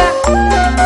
Música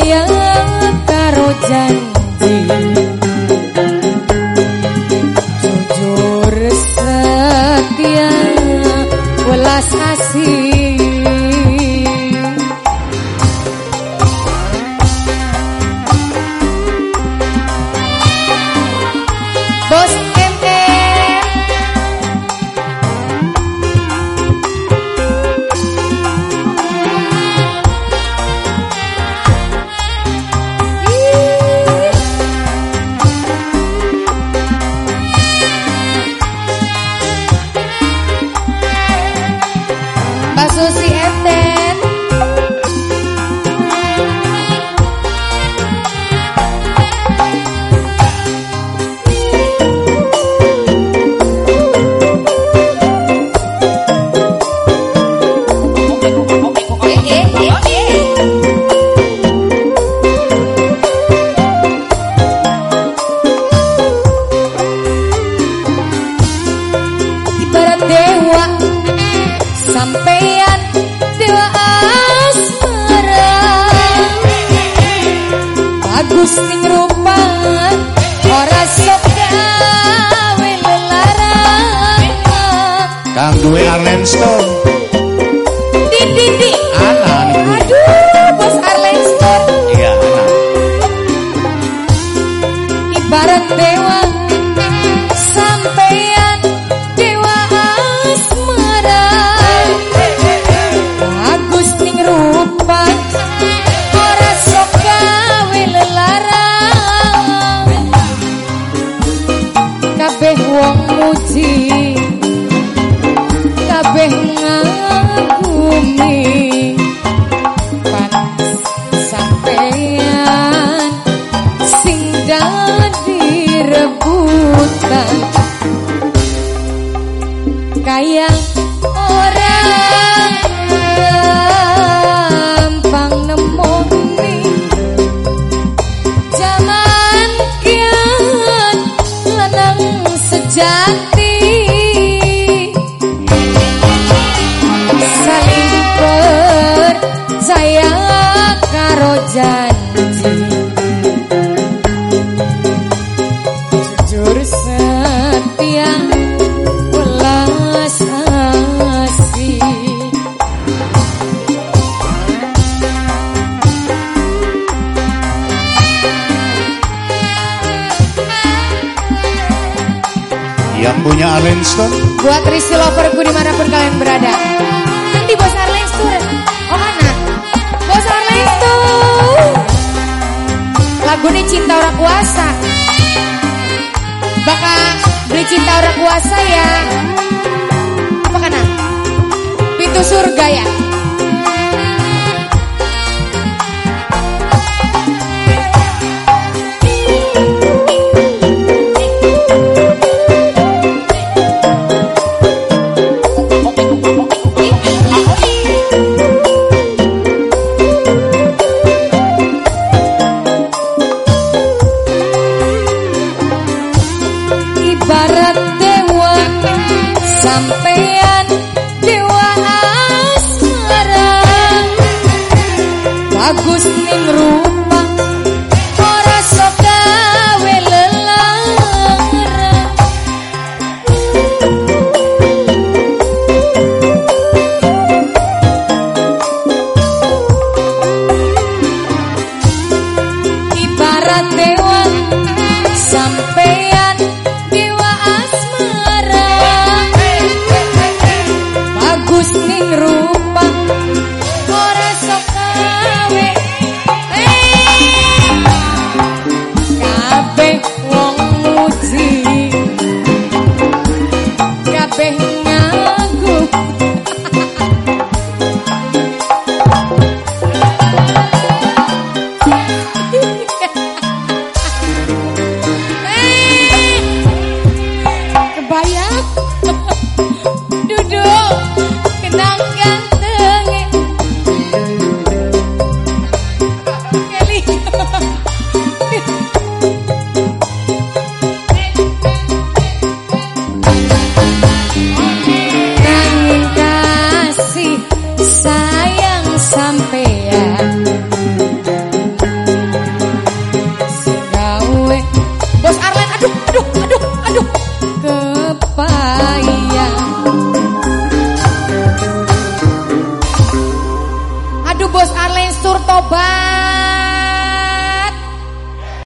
sayang karo janji. Stone. see Yang punya Arlenstone Buat Rizky Loverku di mana pun kalian berada. Nanti bos Arlenstone Oh mana? Bos Arlenstone Lagu ini cinta orang kuasa. Bakal beli cinta orang kuasa ya. Apa kanan? Pintu surga ya? Agus ning room. Why?